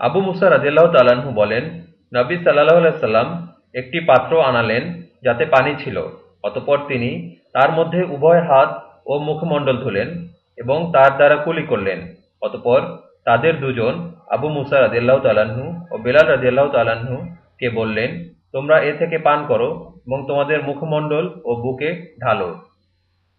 আবু মুসা রাজিয়াল্লাহ তালাহু বলেন, নবী সাল্লাহ সাল্লাম একটি পাত্র আনালেন যাতে পানি ছিল। অতপর তিনি তার মধ্যে উভয় হাত ও মুখমণ্ডল ধুলেন এবং তার দ্বারা কুলি করলেন। অতপর তাদের দুজন আবু মুসা রাজিয়াল্লাহ তালাহু ও বেলাল রাজিয়াল্লাহ তাল্লাহ্ন কে বললেন, তোমরা এ থেকে পান করো এবং তোমাদের মুখমণ্ডল ও বুকে ঢালো।